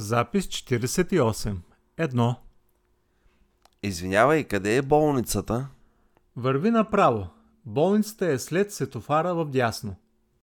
Запис 48. Едно. Извинявай, къде е болницата? Върви направо. Болницата е след сетофара в дясно.